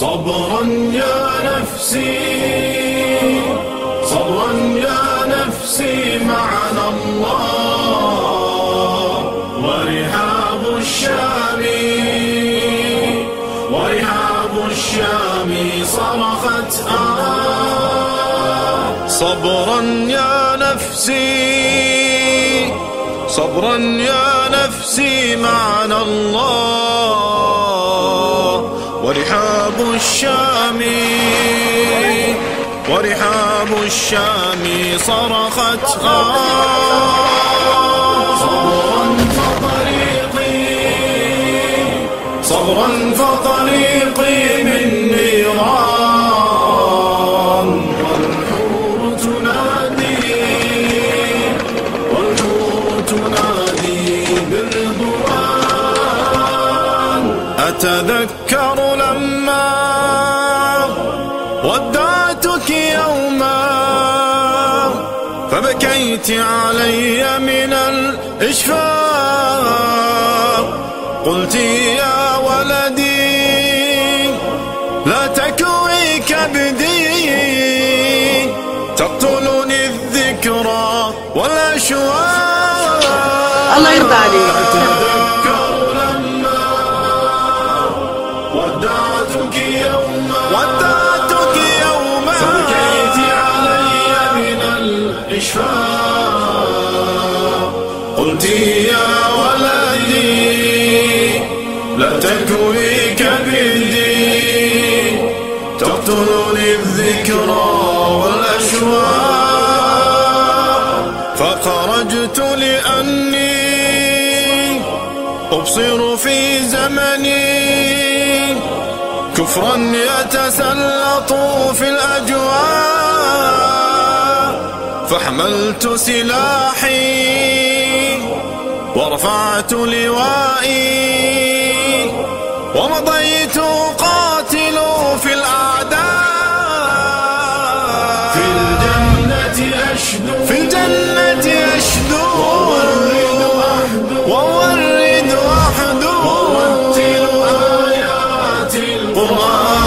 صبرا يا نفسي صبرا يا نفسي معنا الله. ورحاب الشام ورحاب الشام صرخت آه. صبرا يا نفسي صبرا يا نفسي معنا الله. ورحاب الشام. ورحاب الشام صرخت آه صبرا فطريقي. صبرا فطريقي من نيران. والحور تنادي. والحور تنادي بالرضوان أتذكر لما ودعتك يوما فبكيت علي من الإشفاق. قلت يا ولدي لا تكوي كبدي تقتلني الذكرى والأشواق. الله يرضى عليك. قلت يا ولدي لا تكوي كبدي تقتلني الذكرى والأشواق. فخرجت لأني أبصر في زمني. كفرا يتسلط في الأجواء. فحملت سلاحي ورفعت لوائي ومضيت أقاتل في الأعداء. في الجنة أشدو. في الجنة أشدو. وأورد أحدو. وورد آيات القرآن.